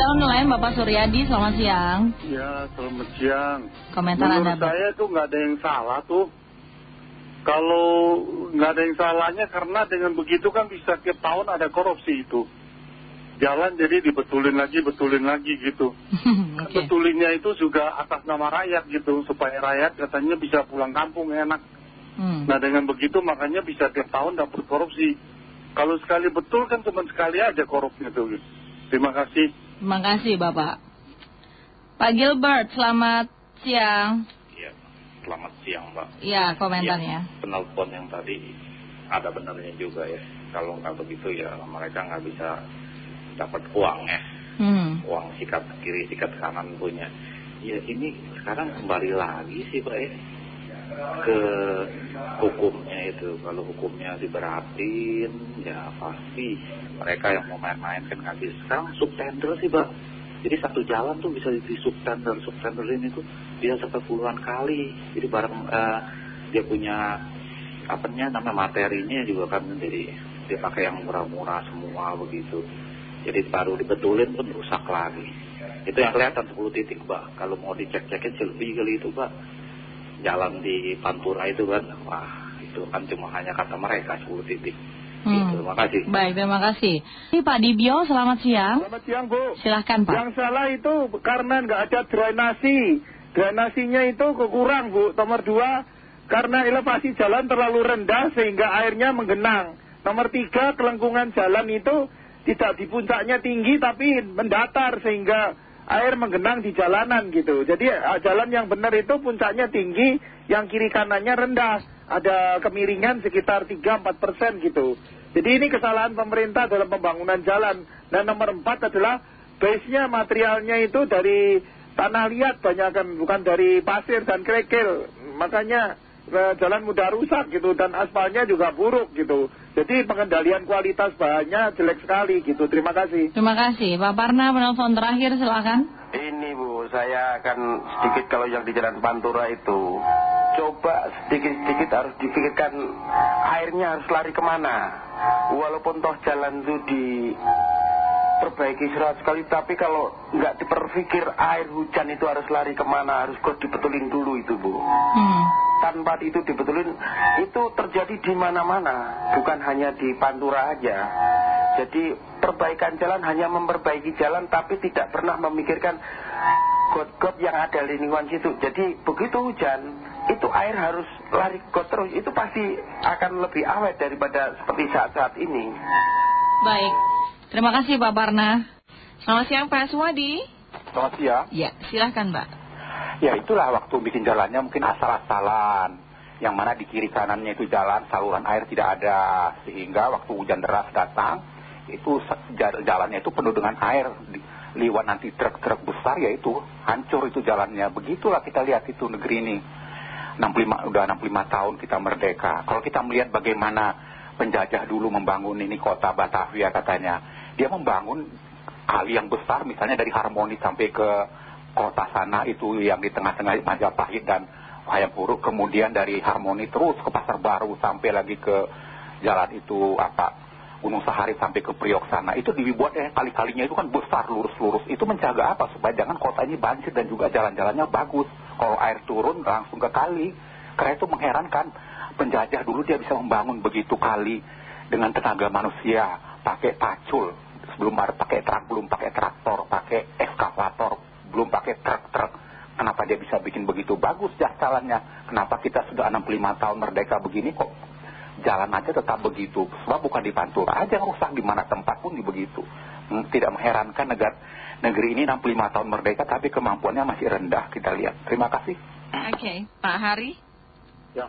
Kita online Bapak Suryadi, selamat siang. Ya, selamat siang. Komentar Menurut Anda, saya tuh nggak ada yang salah tuh. Kalau nggak ada yang salahnya karena dengan begitu kan bisa tiap tahun ada korupsi itu. Jalan jadi dibetulin lagi, betulin lagi gitu. Oke. Betulinnya itu juga atas nama rakyat gitu, supaya rakyat katanya bisa pulang kampung enak. Hmm. Nah dengan begitu makanya bisa tiap tahun dapat korupsi. Kalau sekali betul kan cuma sekali aja korupnya tuh. gitu. Terima kasih. Terima kasih Bapak. Pak Gilbert, selamat siang. Iya, selamat siang Mbak. Iya, komentarnya. Ya, penelpon yang tadi ada benarnya juga ya. Kalau nggak begitu ya mereka nggak bisa dapat uang ya. Hmm. Uang sikat kiri, sikat kanan punya. Ya ini sekarang kembali lagi sih Pak ya. Ke hukumnya itu. Kalau hukumnya diberatin ya pasti mereka yang mau main-main kan nggak bisa. Sekarang subtender sih Pak. Jadi satu jalan tuh bisa di subtender. Subtender ini tuh bisa sampai puluhan kali. Jadi barang eh, dia punya apanya namanya materinya juga kan jadi dia pakai yang murah-murah semua begitu. Jadi baru dibetulin pun rusak lagi. Itu yang kelihatan 10 titik Pak. Kalau mau dicek-cekin lebih kali itu Pak. Jalan di Pantura itu kan. Wah itu kan cuma hanya kata mereka 10 titik. Hmm. Gitu, terima kasih. Baik, terima kasih. Ini Pak Dibio, selamat siang. Selamat siang Bu. Silahkan Pak. Yang salah itu karena nggak ada drainasi. Drainasinya itu kekurang Bu. Nomor dua, karena elevasi jalan terlalu rendah sehingga airnya menggenang. Nomor tiga, kelengkungan jalan itu tidak di puncaknya tinggi tapi mendatar sehingga air menggenang di jalanan gitu. Jadi eh, jalan yang benar itu puncaknya tinggi, yang kiri kanannya rendah. Ada kemiringan sekitar 3-4 persen gitu. Jadi ini kesalahan pemerintah dalam pembangunan jalan. Dan nomor empat adalah base-nya materialnya itu dari tanah liat banyak kan, bukan dari pasir dan kerikil. Makanya jalan mudah rusak gitu dan aspalnya juga buruk gitu. Jadi pengendalian kualitas bahannya jelek sekali gitu. Terima kasih. Terima kasih. Pak Parna, penelpon terakhir silakan. Ini Bu, saya akan sedikit kalau yang di Jalan Pantura itu Coba sedikit-sedikit harus dipikirkan airnya harus lari ke mana Walaupun toh jalan itu diperbaiki surat sekali Tapi kalau nggak diperpikir air hujan itu harus lari ke mana Harus kok dibetulin dulu itu Bu Hmm. Tanpa itu dibetulin itu terjadi di mana-mana bukan hanya di Pantura aja jadi perbaikan jalan hanya memperbaiki jalan tapi tidak pernah memikirkan got-got yang ada di lingkungan situ jadi begitu hujan itu air harus lari got terus itu pasti akan lebih awet daripada seperti saat-saat ini Baik. Terima kasih Pak Parna. Selamat siang Pak Suwadi. Selamat siang. Ya, silahkan Mbak. Ya itulah waktu bikin jalannya mungkin asal-asalan. Yang mana di kiri kanannya itu jalan, saluran air tidak ada. Sehingga waktu hujan deras datang, itu jalannya itu penuh dengan air. Liwat nanti truk-truk besar ya itu hancur itu jalannya. Begitulah kita lihat itu negeri ini. 65, udah 65 tahun kita merdeka. Kalau kita melihat bagaimana penjajah dulu membangun ini kota Batavia katanya. Dia membangun kali yang besar misalnya dari Harmoni sampai ke kota sana itu yang di tengah-tengah Majapahit dan Wayang Huruk. Kemudian dari Harmoni terus ke Pasar Baru sampai lagi ke jalan itu apa Gunung Sahari sampai ke Priok sana. Itu dibuat eh kali-kalinya itu kan besar lurus-lurus. Itu mencegah apa? Supaya jangan kota ini banjir dan juga jalan-jalannya bagus. Kalau air turun langsung ke kali. Karena itu mengherankan. Penjajah dulu dia bisa membangun begitu kali dengan tenaga manusia. Pakai pacul. Sebelum ada pakai truk, belum pakai traktor, pakai eskavator, belum pakai truk-truk. Kenapa dia bisa bikin begitu bagus jalannya? Kenapa kita sudah 65 tahun merdeka begini kok jalan aja tetap begitu. Sebab bukan di Pantura aja yang rusak, di mana tempat pun di begitu. Hmm, Tidak mengherankan negara, negeri ini 65 tahun merdeka tapi kemampuannya masih rendah kita lihat. Terima kasih. Oke, Pak Hari. Ya.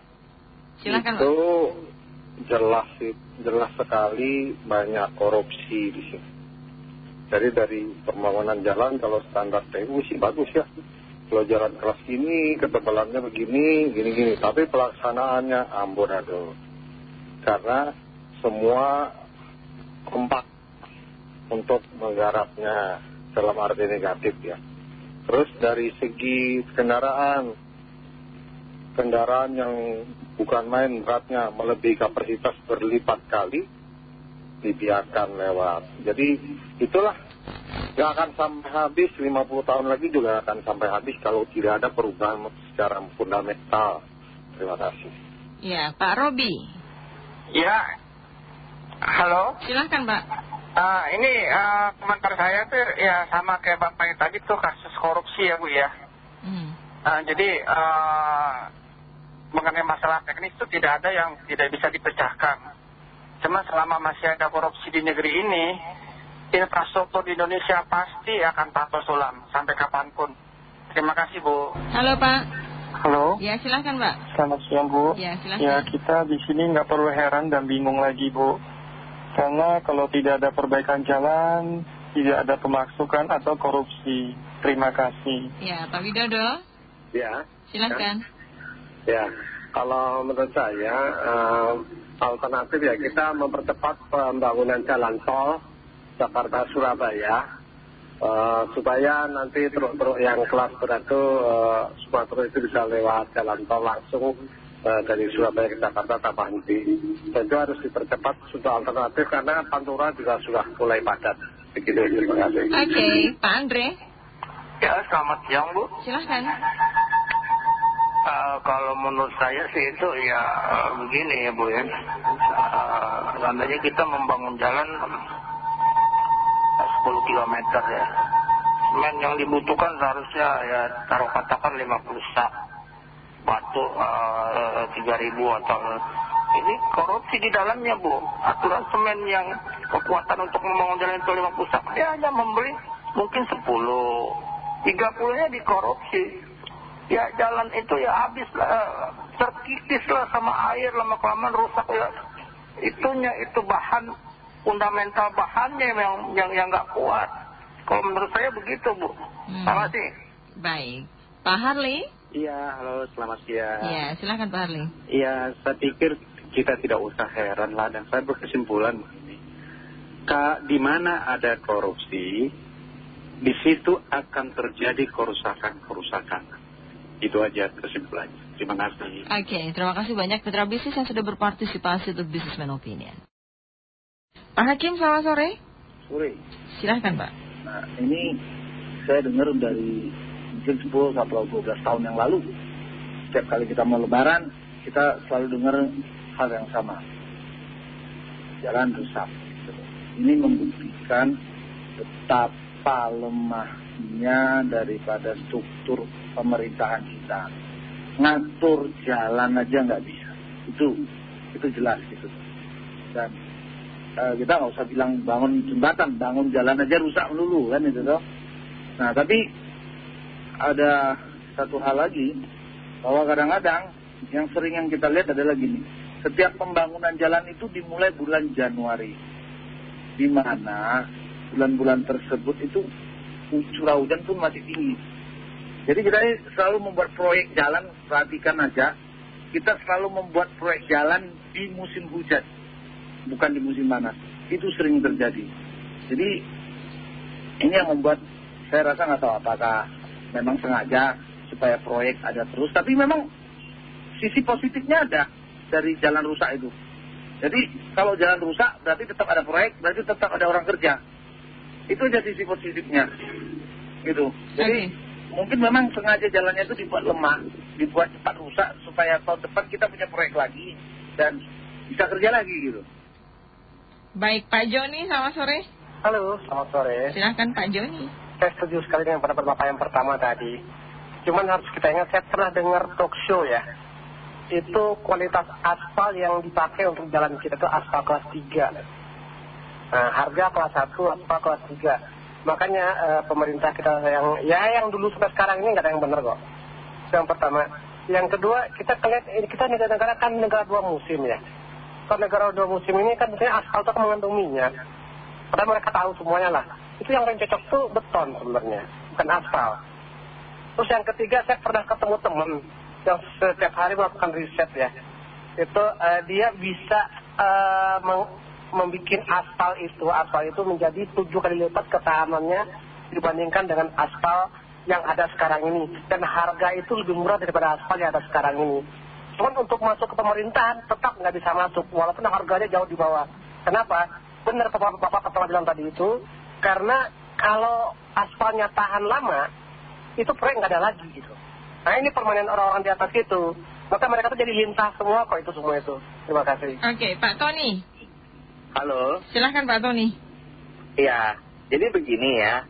Silakan Itu Pak. jelas jelas sekali banyak korupsi di sini. Jadi dari pembangunan jalan kalau standar TU sih bagus ya. Kalau jalan keras gini, ketebalannya begini, gini-gini. Tapi pelaksanaannya ambon aduh. Karena semua kompak untuk menggarapnya dalam arti negatif ya. Terus dari segi kendaraan, kendaraan yang bukan main beratnya melebihi kapasitas berlipat kali dibiarkan lewat. Jadi itulah Nggak akan sampai habis, 50 tahun lagi juga akan sampai habis kalau tidak ada perubahan secara fundamental. Terima kasih. Ya, Pak Robi. Ya, halo. Silahkan Pak. Uh, ini uh, komentar saya tuh ya sama kayak Bapak yang tadi tuh kasus korupsi ya Bu ya. Hmm. Uh, jadi uh, mengenai masalah teknis itu tidak ada yang tidak bisa dipecahkan. Cuma selama masih ada korupsi di negeri ini, infrastruktur di Indonesia pasti akan patah sulam sampai kapan pun. Terima kasih Bu. Halo Pak. Halo. Ya silahkan Pak. Selamat siang Bu. Ya silahkan. Ya kita di sini nggak perlu heran dan bingung lagi Bu. Karena kalau tidak ada perbaikan jalan, tidak ada pemasukan atau korupsi. Terima kasih. Ya Pak Widodo. Ya. Silahkan. Ya, kalau menurut saya eh, alternatif ya kita mempercepat pembangunan jalan tol Jakarta-Surabaya eh, supaya nanti truk-truk yang kelas berat itu eh, semua truk itu bisa lewat jalan tol langsung eh, dari Surabaya ke Jakarta tanpa henti. Dan itu harus dipercepat sudah alternatif karena Pantura juga sudah mulai padat. Begitu, terima kasih. Oke, Pak Andre. Ya, selamat siang Bu. Silahkan. Uh, kalau menurut saya sih itu ya uh, begini ya Bu ya. Uh, Seandainya kita membangun jalan 10 km ya. Semen yang dibutuhkan seharusnya ya taruh katakan 50 sak. Batu uh, 3000 atau ini korupsi di dalamnya Bu. Aturan semen yang kekuatan untuk membangun jalan itu 50 sak. Dia hanya membeli mungkin 10. 30 nya dikorupsi. Ya jalan itu ya habis lah, terkikis lah sama air lama-kelamaan rusak ya. Itunya itu bahan fundamental bahannya yang yang yang nggak kuat. Kalau menurut saya begitu bu. Hmm. Terima kasih. Baik. Pak Harley. Iya, halo selamat siang. Ya, silahkan Pak Harley. Iya, saya pikir kita tidak usah heran lah dan saya berkesimpulan begini. Ka, di mana ada korupsi, di situ akan terjadi kerusakan-kerusakan. Itu aja kesimpulannya. Terima kasih. Oke, terima kasih banyak Mitra Bisnis yang sudah berpartisipasi untuk Businessman Opinion. Pak Hakim, selamat sore. Sore. Silahkan Pak. Nah, ini saya dengar dari mungkin 10 atau 12 tahun yang lalu. Setiap kali kita mau lebaran, kita selalu dengar hal yang sama. Jalan rusak. Ini membuktikan betapa lemahnya daripada struktur pemerintahan kita. Ngatur jalan aja nggak bisa. Itu itu jelas gitu. Dan uh, kita nggak usah bilang bangun jembatan, bangun jalan aja rusak dulu kan itu toh. Nah tapi ada satu hal lagi bahwa kadang-kadang yang sering yang kita lihat adalah gini, setiap pembangunan jalan itu dimulai bulan Januari, di mana bulan-bulan tersebut itu curah hujan pun masih tinggi. Jadi kita selalu membuat proyek jalan, perhatikan aja, kita selalu membuat proyek jalan di musim hujan, bukan di musim panas. Itu sering terjadi. Jadi ini yang membuat saya rasa nggak tahu apakah memang sengaja supaya proyek ada terus. Tapi memang sisi positifnya ada dari jalan rusak itu. Jadi kalau jalan rusak berarti tetap ada proyek, berarti tetap ada orang kerja. Itu aja sisi positifnya. Gitu. Jadi mungkin memang sengaja jalannya itu dibuat lemah, dibuat cepat rusak supaya tahun depan kita punya proyek lagi dan bisa kerja lagi gitu. Baik, Pak Joni, selamat sore. Halo, selamat sore. Silahkan Pak Joni. Saya setuju sekali dengan pendapat Bapak yang pertama tadi. Cuman harus kita ingat, saya pernah dengar talk show ya. Itu kualitas aspal yang dipakai untuk jalan kita itu aspal kelas 3. Nah, harga kelas 1, aspal kelas 3. Makanya eh, pemerintah kita yang, ya yang dulu sampai sekarang ini nggak ada yang benar kok. Itu yang pertama. Yang kedua, kita lihat kita negara-negara kan negara dua musim ya. Kalau negara dua musim ini kan biasanya aspal itu mengandung minyak. Padahal mereka tahu semuanya lah. Itu yang paling cocok tuh beton sebenarnya, bukan aspal. Terus yang ketiga, saya pernah ketemu teman yang setiap hari melakukan riset ya. Itu uh, dia bisa uh, membuat aspal itu, aspal itu menjadi tujuh kali lipat ketahanannya dibandingkan dengan aspal yang ada sekarang ini. Dan harga itu lebih murah daripada aspal yang ada sekarang ini. Cuman untuk masuk ke pemerintahan tetap nggak bisa masuk, walaupun harganya jauh di bawah. Kenapa? Benar Bapak, Ketua bilang tadi itu, karena kalau aspalnya tahan lama, itu proyek nggak ada lagi gitu. Nah ini permainan orang-orang di atas itu. Maka mereka tuh jadi lintas semua kok itu semua itu. Terima kasih. Oke, Pak Tony. Halo. Silahkan Pak Tony. Iya, jadi begini ya.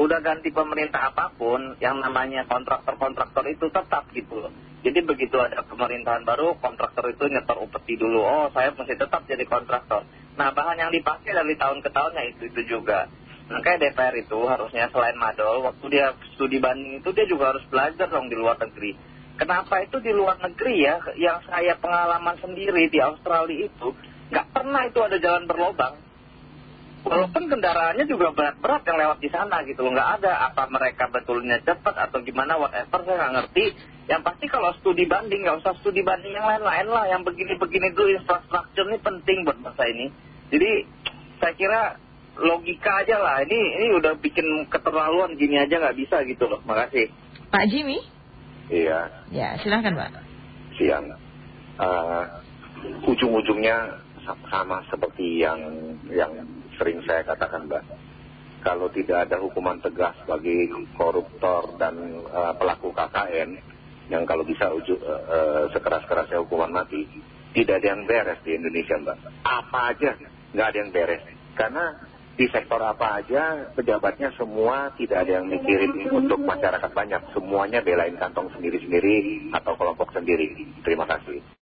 Udah ganti pemerintah apa pun, yang namanya kontraktor-kontraktor itu tetap gitu loh. Jadi begitu ada pemerintahan baru, kontraktor itu nyetor upeti dulu. Oh, saya masih tetap jadi kontraktor. Nah, bahan yang dipakai dari tahun ke tahunnya itu, itu juga. Makanya DPR itu harusnya selain madol, waktu dia studi banding itu dia juga harus belajar dong di luar negeri. Kenapa itu di luar negeri ya, yang saya pengalaman sendiri di Australia itu, nggak pernah itu ada jalan berlobang. Walaupun kendaraannya juga berat-berat yang lewat di sana gitu loh, nggak ada apa mereka betulnya cepat atau gimana, whatever, saya nggak ngerti. Yang pasti kalau studi banding, nggak usah studi banding yang lain-lain lah, yang begini-begini dulu infrastruktur ini penting buat masa ini. Jadi saya kira logika aja lah, ini, ini udah bikin keterlaluan gini aja nggak bisa gitu loh, makasih. Pak Jimmy? Iya, Ya, silahkan Pak. siang. Eh, ujung-ujungnya sa- sama seperti yang yang sering saya katakan, Mbak. Kalau tidak ada hukuman tegas bagi koruptor dan eh, pelaku KKN, yang kalau bisa uju- eh, eh, sekeras-kerasnya hukuman mati, tidak ada yang beres di Indonesia, Mbak. Apa aja, nggak ada yang beres. Karena di sektor apa aja pejabatnya semua tidak ada yang mikirin untuk masyarakat banyak. Semuanya belain kantong sendiri-sendiri atau kelompok sendiri. Terima kasih.